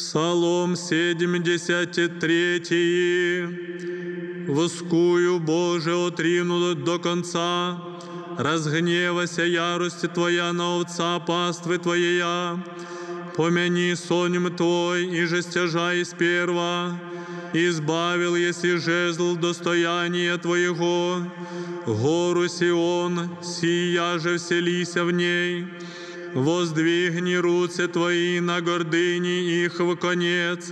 Псалом 73. Воскую, Боже, отрину до конца, разгневася ярости Твоя на овца паствы Твоея, помяни сонем Твой и же стяжай сперва, избавил, если жезл достояния Твоего, гору Сион, сия же вселися в ней, воздвигни руцы Твои на гордыни их в конец,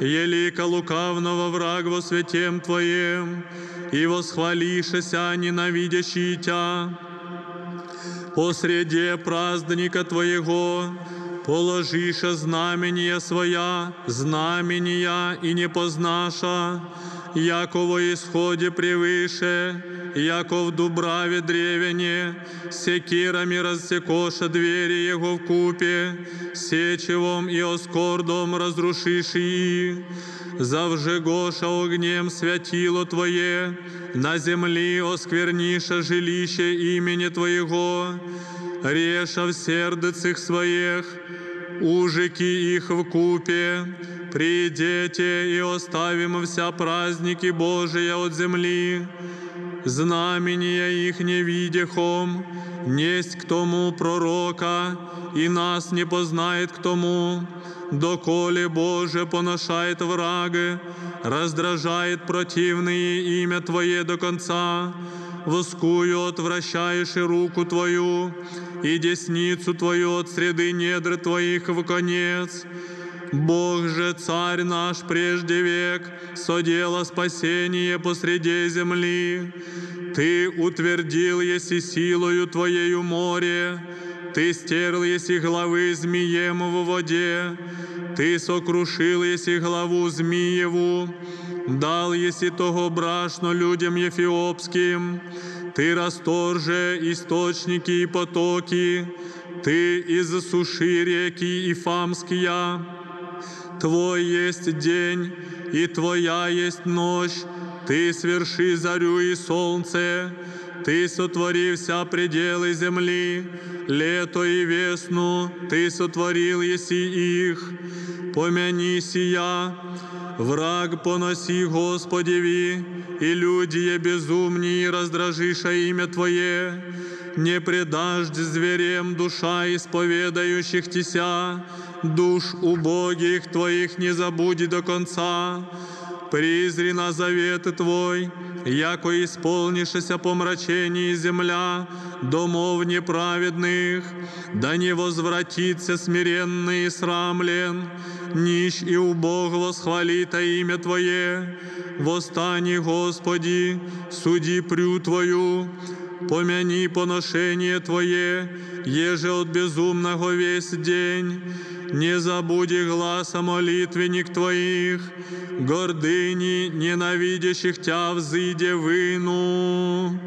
елика лукавного враг во святем Твоем, и восхвалишься ненавидящий Тя. Посреди праздника Твоего положиша знамения своя, знамения и не познаша, яко во исходе превыше, яко в дубраве древене, секирами рассекоша двери его в купе, сечевом и оскордом разрушишь и завжегоша огнем святило Твое, на земли оскверниша жилище имени Твоего, реша в сердцах своих, ужики их в купе, придете и оставим вся праздники Божия от земли, знамения их не видяхом, несть к тому пророка, и нас не познает к тому, доколе Боже поношает врага, раздражает противные имя Твое до конца, воскую отвращаешь и руку Твою, и десницу Твою от среды недр Твоих в конец. Бог же, Царь наш прежде век, содело спасение посреди земли. Ты утвердил еси силою Твоею море, Ты стерл еси главы змеем в воде, Ты сокрушил еси главу змієву, дал еси того брашно людям ефіопським, Ты расторже источники и потоки, Ты изсуши реки Ифамские, Твой есть день, и Твоя есть ночь, Ты сверши зарю и солнце, Ты сотворил вся пределы земли, лето и весну, Ты сотворил еси их. Помяни сия, враг поноси Господеви, и люди безумнее раздражиша имя Твое, не предашь зверем душа исповедающих Тися, душ убогих Твоих не забуди до конца. Призри на завет Твой, яко исполнишься помрачении земля домов неправедных, да не возвратится смиренный и срамлен, нищ и убог восхвалит имя Твое. Восстани, Господи, суди прю Твою, помяни поношение Твое, еже от безумного весь день, не забуди гласа молитвенник Твоих, гордыни, ненавидящих Тя взыде выну.